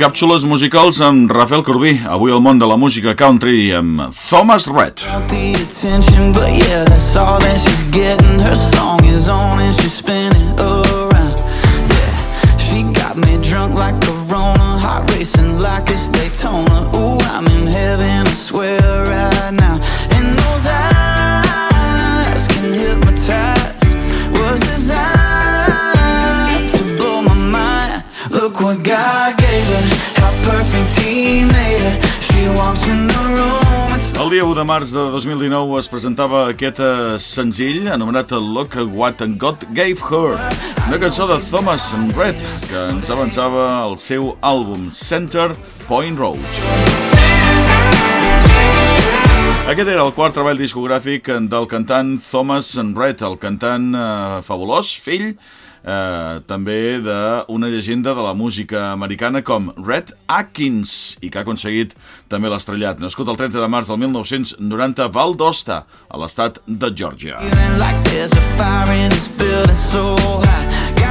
Càpsules musicals amb Rafael Corbí. Avui el món de la música country amb Thomas Rhett. El dia 1 de març de 2019 es presentava aquest eh, senzill anomenat Look at What God Gave Her, una cançó de Thomas Rhett que ens avançava el seu àlbum Center Point Road. Aquest era el quart treball discogràfic del cantant Thomas Rhett, el cantant eh, fabulós, fill eh, també d'una llegenda de la música americana com Red Atkins i que ha aconseguit també l'estrellat. Nascut el 30 de març del 1990 a Valdosta, a l'estat de Georgia. like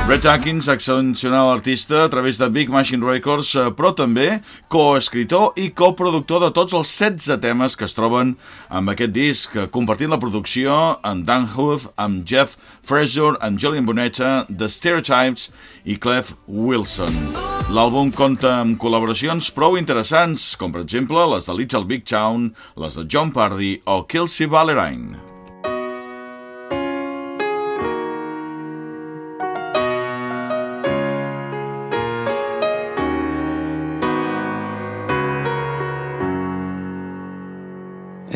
Red Atkins, excepcional artista a través de Big Machine Records, eh, però també coescriptor i coproductor de tots els 16 temes que es troben amb aquest disc, eh, compartint la producció amb Dan Huth, amb Jeff Fraser, amb Julian Bonetta, The Stereotypes i Clef Wilson. L'àlbum compta amb col·laboracions prou interessants, com per exemple les de Little Big Town, les de John Pardy o Kelsey Ballerine.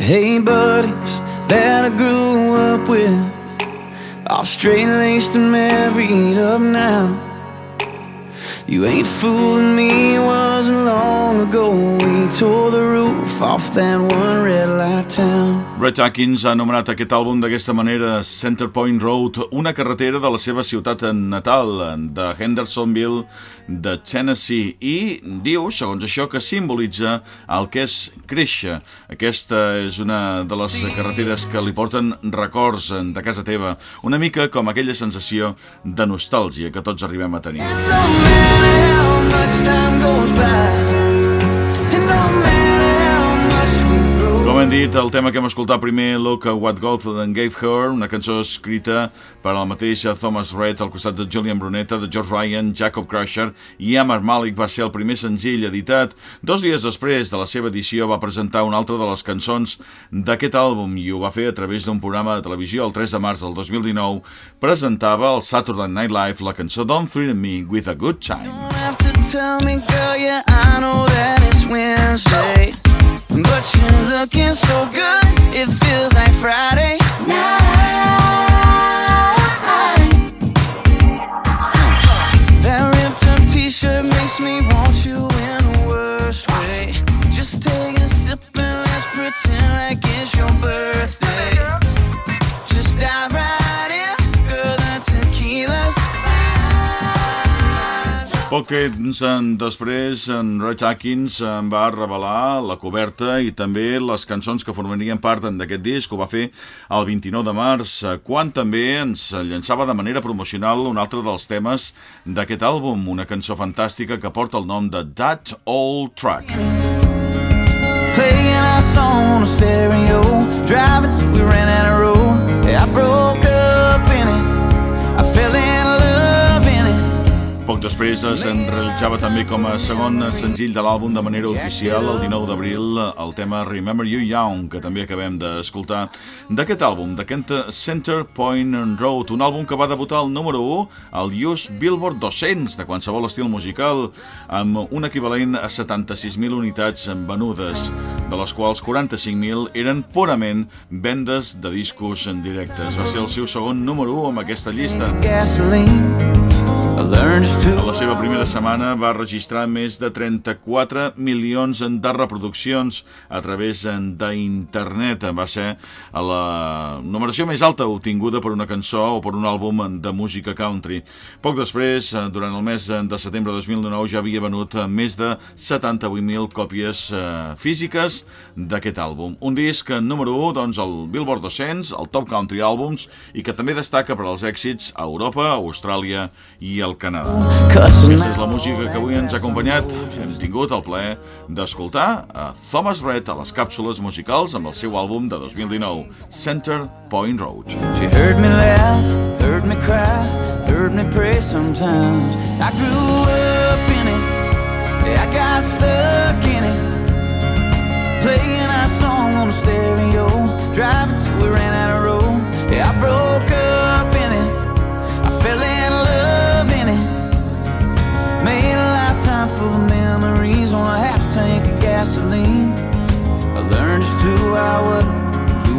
Hey, buddies that I grew up with, all straight laced and married up now. You ain't fooling me, wasn't long ago. We tore the roof off that one red light town. Red Atkins ha anomenat aquest àlbum d'aquesta manera Center Point Road, una carretera de la seva ciutat natal, de Hendersonville, de Tennessee, i diu, segons això, que simbolitza el que és créixer. Aquesta és una de les carreteres que li porten records de casa teva, una mica com aquella sensació de nostàlgia que tots arribem a tenir. Hem dit, el tema que hem escoltat primer, Look at What God Gave Her, una cançó escrita per al mateix Thomas Rhett al costat de Julian Brunetta, de George Ryan, Jacob Crusher i Amar Malik va ser el primer senzill editat. Dos dies després de la seva edició va presentar una altra de les cançons d'aquest àlbum i ho va fer a través d'un programa de televisió el 3 de març del 2019. Presentava al Saturday Night Live la cançó Don't Threaten Me With a Good Time. Tell me, girl, yeah, I know that it's Wednesday. But you're looking so good, it feels like Friday night. Poc temps després, en Roy Atkins en va revelar la coberta i també les cançons que formarien part d'aquest disc. Ho va fer el 29 de març, eh, quan també ens llançava de manera promocional un altre dels temes d'aquest àlbum, una cançó fantàstica que porta el nom de That Old Track. Playing our song després se'n realitzava també com a segon senzill de l'àlbum de manera oficial el 19 d'abril el tema Remember You Young, que també acabem d'escoltar d'aquest àlbum, d'aquest Center Point Road, un àlbum que va debutar al número 1 al US Billboard 200 de qualsevol estil musical amb un equivalent a 76.000 unitats venudes, de les quals 45.000 eren purament vendes de discos en directes. Va ser el seu segon número 1 amb aquesta llista. Gasoline A la seva primera setmana va registrar més de 34 milions de reproduccions a través d'internet. Va ser la numeració més alta obtinguda per una cançó o per un àlbum de música country. Poc després, durant el mes de setembre de 2019, ja havia venut més de 78.000 còpies eh, físiques d'aquest àlbum. Un disc número 1, doncs, el Billboard 200, el Top Country Albums, i que també destaca per als èxits a Europa, Austràlia i al Canadà. Aquesta és la música que avui ens ha acompanyat. Hem tingut el plaer d'escoltar a Thomas Red a les càpsules musicals amb el seu àlbum de 2019, Center Point Road. She heard me laugh, heard me cry, heard me pray sometimes. I grew up in it, yeah, I got stuck in it. Playing our song on the stereo,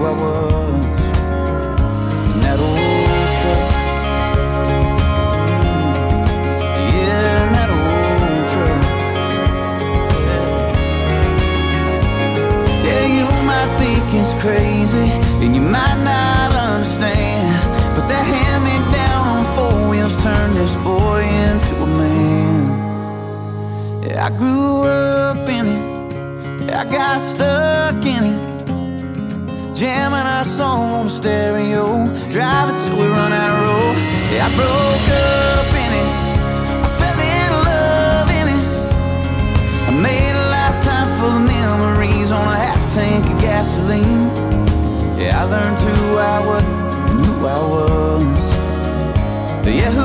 I was in that old truck. Yeah, in that old truck. Yeah, yeah you might think it's crazy, and you might not understand. But that hand me down on four wheels turned this boy into a man. Yeah, I grew up in it. Yeah, I got stuck in it. Jamming our song on the stereo. Driving till we run out of road. Yeah, I broke up in it. I fell in love in it. I made a lifetime full of memories on a half tank of gasoline. Yeah, I learned who I was and who I was. Yeah, whoever's